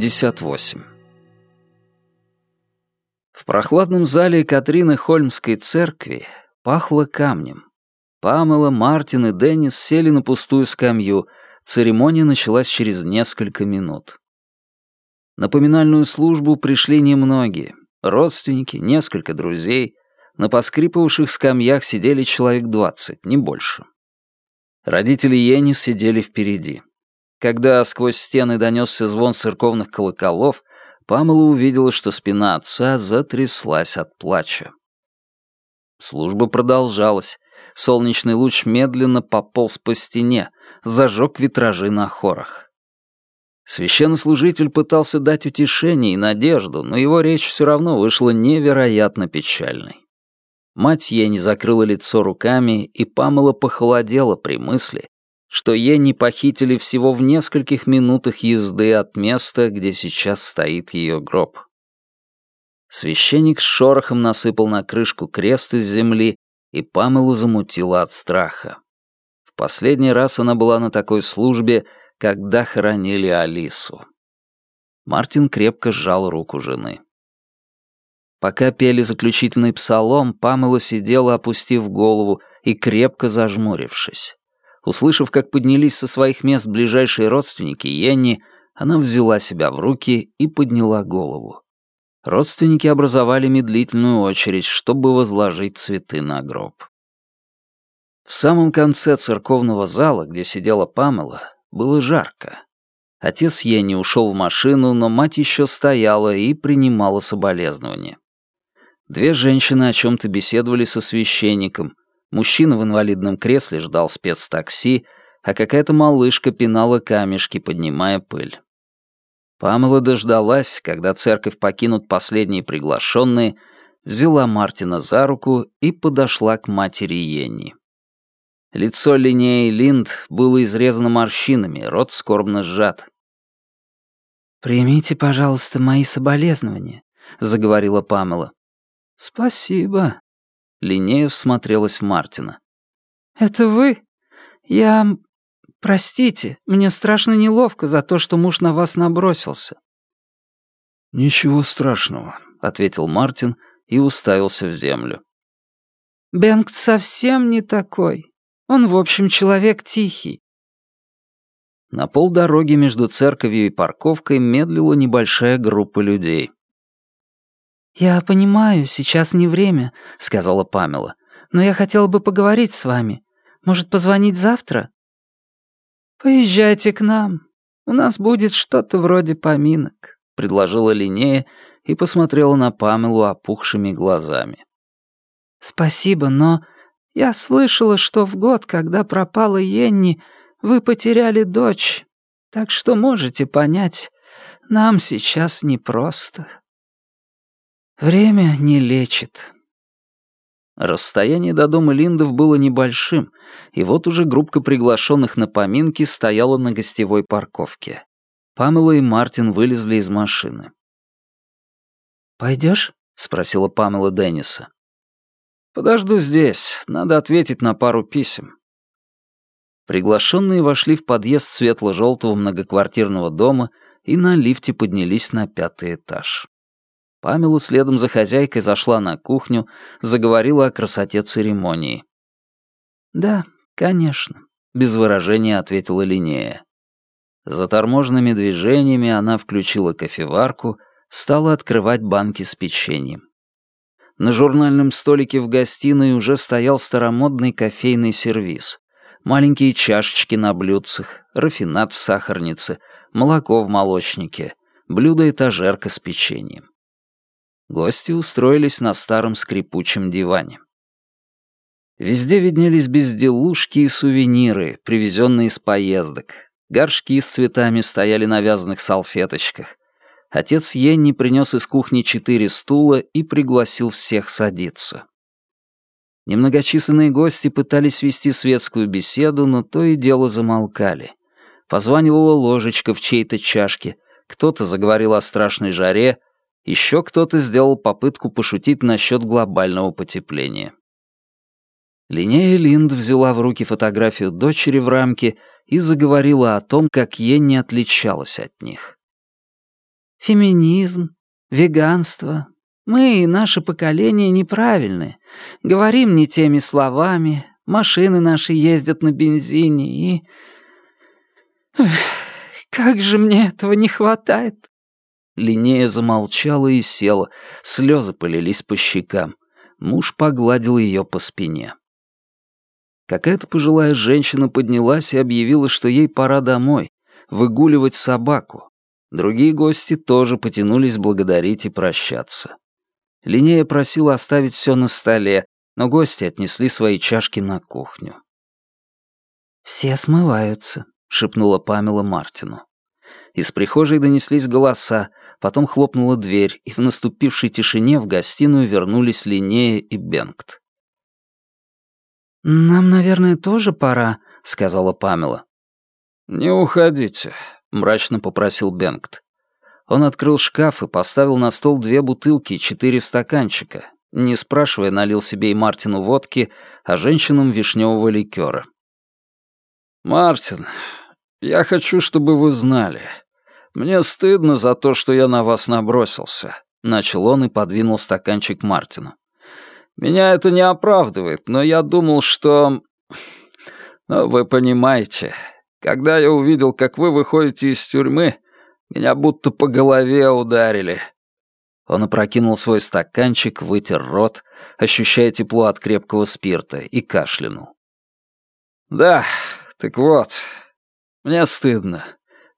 58. В прохладном зале Катрины Хольмской церкви пахло камнем. Памела, Мартин и Деннис сели на пустую скамью. Церемония началась через несколько минут. На поминальную службу пришли немногие. Родственники, несколько друзей. На поскрипывавших скамьях сидели человек двадцать, не больше. Родители Йенни сидели впереди. Когда сквозь стены донесся звон церковных колоколов, Памела увидела, что спина отца затряслась от плача. Служба продолжалась. Солнечный луч медленно пополз по стене, зажег витражи на хорах. Священнослужитель пытался дать утешение и надежду, но его речь все равно вышла невероятно печальной. Мать ей не закрыла лицо руками, и Памела похолодела при мысли, что Йенни похитили всего в нескольких минутах езды от места, где сейчас стоит ее гроб. Священник с шорохом насыпал на крышку крест из земли, и Памелу замутила от страха. В последний раз она была на такой службе, когда хоронили Алису. Мартин крепко сжал руку жены. Пока пели заключительный псалом, Памела сидела, опустив голову и крепко зажмурившись. Услышав, как поднялись со своих мест ближайшие родственники Йенни, она взяла себя в руки и подняла голову. Родственники образовали медлительную очередь, чтобы возложить цветы на гроб. В самом конце церковного зала, где сидела Памела, было жарко. Отец Йенни ушел в машину, но мать еще стояла и принимала соболезнования. Две женщины о чем-то беседовали со священником, Мужчина в инвалидном кресле ждал спецтакси, а какая-то малышка пинала камешки, поднимая пыль. Памела дождалась, когда церковь покинут последние приглашенные, взяла Мартина за руку и подошла к матери Йенни. Лицо Линнеи Линд было изрезано морщинами, рот скорбно сжат. «Примите, пожалуйста, мои соболезнования», — заговорила Памела. «Спасибо», Линея всмотрелась в Мартина. «Это вы? Я... Простите, мне страшно неловко за то, что муж на вас набросился». «Ничего страшного», — ответил Мартин и уставился в землю. «Бенгт совсем не такой. Он, в общем, человек тихий». На полдороги между церковью и парковкой медлила небольшая группа людей. «Я понимаю, сейчас не время», — сказала Памела. «Но я хотела бы поговорить с вами. Может, позвонить завтра?» «Поезжайте к нам. У нас будет что-то вроде поминок», — предложила Линея и посмотрела на Памелу опухшими глазами. «Спасибо, но я слышала, что в год, когда пропала Йенни, вы потеряли дочь, так что можете понять, нам сейчас непросто». Время не лечит. Расстояние до дома Линдов было небольшим, и вот уже группка приглашенных на поминки стояла на гостевой парковке. Памела и Мартин вылезли из машины. «Пойдешь?» — спросила Памела Денниса. «Подожду здесь. Надо ответить на пару писем». Приглашенные вошли в подъезд светло-желтого многоквартирного дома и на лифте поднялись на пятый этаж. Памела следом за хозяйкой зашла на кухню, заговорила о красоте церемонии. «Да, конечно», — без выражения ответила Линея. Заторможенными движениями она включила кофеварку, стала открывать банки с печеньем. На журнальном столике в гостиной уже стоял старомодный кофейный сервиз. Маленькие чашечки на блюдцах, рафинат в сахарнице, молоко в молочнике, блюдо-этажерка с печеньем. Гости устроились на старом скрипучем диване. Везде виднелись безделушки и сувениры, привезенные из поездок. Горшки с цветами стояли на вязаных салфеточках. Отец Йенни принес из кухни четыре стула и пригласил всех садиться. Немногочисленные гости пытались вести светскую беседу, но то и дело замолкали. Позванивала ложечка в чьей-то чашке, кто-то заговорил о страшной жаре, еще кто-то сделал попытку пошутить насчет глобального потепления. Линея Линд взяла в руки фотографию дочери в рамке и заговорила о том, как ей не отличалась от них. Феминизм, веганство. Мы и наше поколение неправильны. Говорим не теми словами, машины наши ездят на бензине и... Эх, как же мне этого не хватает!» Линея замолчала и села, слезы полились по щекам. Муж погладил ее по спине. Какая-то пожилая женщина поднялась и объявила, что ей пора домой, выгуливать собаку. Другие гости тоже потянулись благодарить и прощаться. Линея просила оставить все на столе, но гости отнесли свои чашки на кухню. «Все смываются», — шепнула Памела Мартину. Из прихожей донеслись голоса, потом хлопнула дверь, и в наступившей тишине в гостиную вернулись Линнея и Бенгт. «Нам, наверное, тоже пора», — сказала Памела. «Не уходите», — мрачно попросил Бенгт. Он открыл шкаф и поставил на стол две бутылки и четыре стаканчика. Не спрашивая, налил себе и Мартину водки, а женщинам вишневого ликера. «Мартин, я хочу, чтобы вы знали. Мне стыдно за то, что я на вас набросился», — начал он и подвинул стаканчик Мартину. «Меня это не оправдывает, но я думал, что... Ну, вы понимаете, когда я увидел, как вы выходите из тюрьмы, меня будто по голове ударили». Он опрокинул свой стаканчик, вытер рот, ощущая тепло от крепкого спирта, и кашлянул. «Да, так вот, мне стыдно,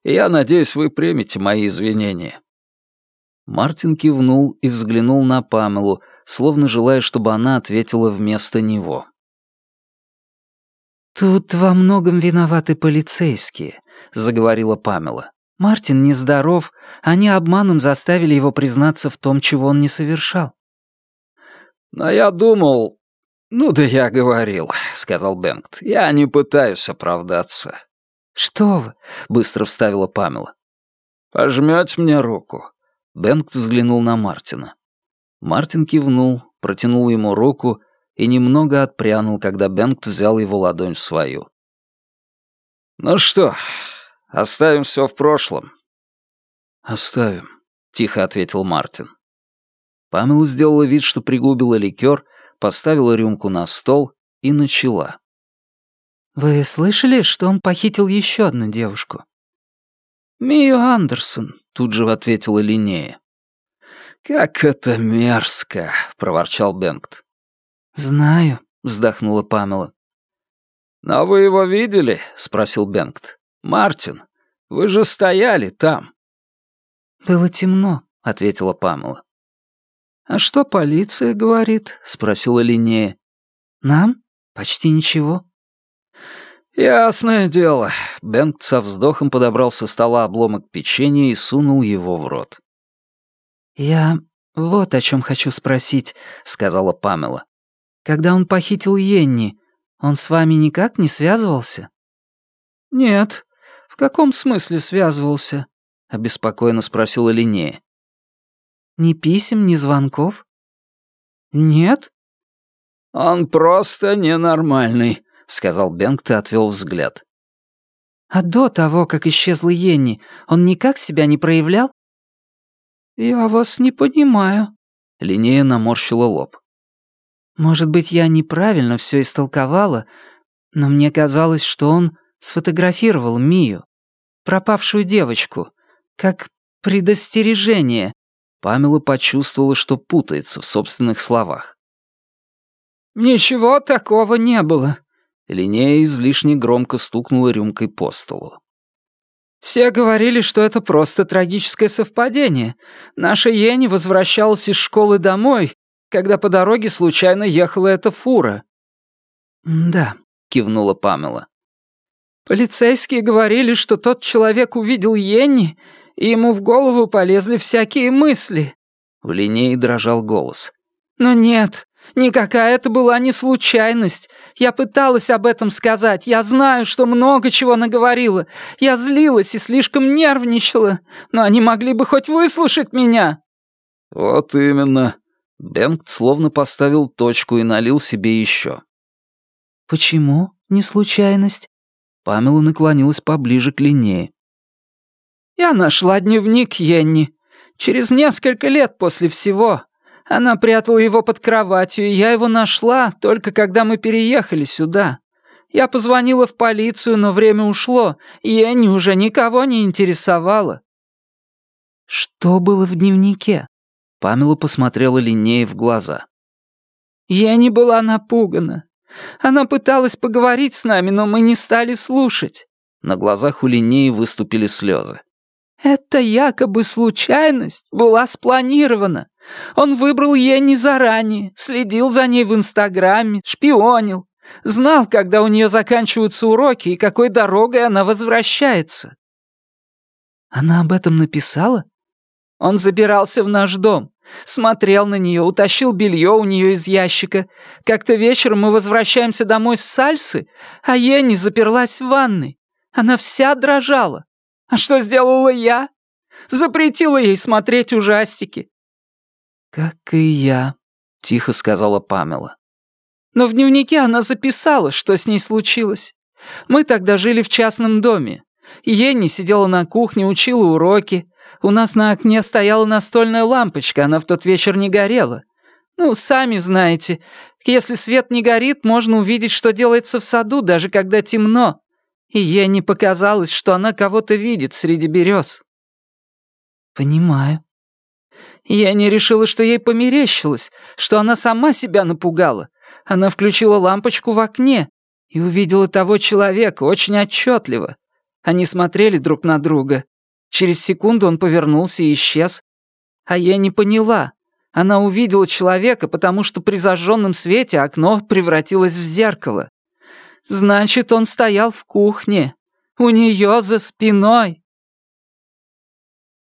я надеюсь, вы примете мои извинения». Мартин кивнул и взглянул на Памелу, словно желая, чтобы она ответила вместо него. «Тут во многом виноваты полицейские», — заговорила Памела. «Мартин нездоров, они обманом заставили его признаться в том, чего он не совершал». «Но я думал...» «Ну да я говорил», — сказал Бенгт. «Я не пытаюсь оправдаться». «Что вы?» — быстро вставила Памела. «Пожмёте мне руку?» Бенгт взглянул на Мартина. Мартин кивнул, протянул ему руку и немного отпрянул, когда Бенгт взял его ладонь в свою. «Ну что, оставим все в прошлом?» «Оставим», — тихо ответил Мартин. Памела сделала вид, что пригубила ликер, поставила рюмку на стол и начала. «Вы слышали, что он похитил еще одну девушку?» «Мию Андерсон», — тут же ответила Линнея. «Как это мерзко!» — проворчал Бенгт. «Знаю», — вздохнула Памела. «Но вы его видели?» — спросил Бенгт. «Мартин, вы же стояли там». «Было темно», — ответила Памела. «А что полиция говорит?» — спросила Линнея. «Нам? Почти ничего». «Ясное дело». Бенгт со вздохом подобрал со стола обломок печенья и сунул его в рот. «Я вот о чем хочу спросить», — сказала Памела. «Когда он похитил Йенни, он с вами никак не связывался?» «Нет. В каком смысле связывался?» — обеспокоенно спросила Линнея. «Ни писем, ни звонков?» «Нет». «Он просто ненормальный», — сказал Бенгт и отвел взгляд. «А до того, как исчезла Йенни, он никак себя не проявлял?» «Я вас не понимаю», — Линея наморщила лоб. «Может быть, я неправильно все истолковала, но мне казалось, что он сфотографировал Мию, пропавшую девочку, как предостережение». Памела почувствовала, что путается в собственных словах. «Ничего такого не было», — Линея излишне громко стукнула рюмкой по столу. Все говорили, что это просто трагическое совпадение. Наша Ени возвращалась из школы домой, когда по дороге случайно ехала эта фура. «Да», — кивнула Памела. «Полицейские говорили, что тот человек увидел Йенни, и ему в голову полезли всякие мысли». В линее дрожал голос. «Но нет, Никакая это была не случайность. Я пыталась об этом сказать. Я знаю, что много чего наговорила. Я злилась и слишком нервничала. Но они могли бы хоть выслушать меня». «Вот именно». Бенгт словно поставил точку и налил себе еще. «Почему не случайность?» Памела наклонилась поближе к линее. «Я нашла дневник Йенни. Через несколько лет после всего. Она прятала его под кроватью, и я его нашла, только когда мы переехали сюда. Я позвонила в полицию, но время ушло, и Энни уже никого не интересовала». «Что было в дневнике?» Памела посмотрела Линнее в глаза. «Я не была напугана. Она пыталась поговорить с нами, но мы не стали слушать». На глазах у Линнеи выступили слезы. «Это якобы случайность была спланирована. Он выбрал Енни заранее, следил за ней в Инстаграме, шпионил. Знал, когда у нее заканчиваются уроки и какой дорогой она возвращается». «Она об этом написала?» Он забирался в наш дом, смотрел на нее, утащил белье у нее из ящика. Как-то вечером мы возвращаемся домой с сальсы, а Енни заперлась в ванной. Она вся дрожала. А что сделала я? Запретила ей смотреть ужастики. «Как и я», — тихо сказала Памела. Но в дневнике она записала, что с ней случилось. Мы тогда жили в частном доме. Енни сидела на кухне, учила уроки. У нас на окне стояла настольная лампочка, она в тот вечер не горела. Ну, сами знаете, если свет не горит, можно увидеть, что делается в саду, даже когда темно. И ей не показалось, что она кого-то видит среди берез. «Понимаю». Я не решила, что ей померещилось, что она сама себя напугала. Она включила лампочку в окне и увидела того человека очень отчетливо. Они смотрели друг на друга. Через секунду он повернулся и исчез. А я не поняла. Она увидела человека, потому что при зажженном свете окно превратилось в зеркало. Значит, он стоял в кухне. У нее за спиной.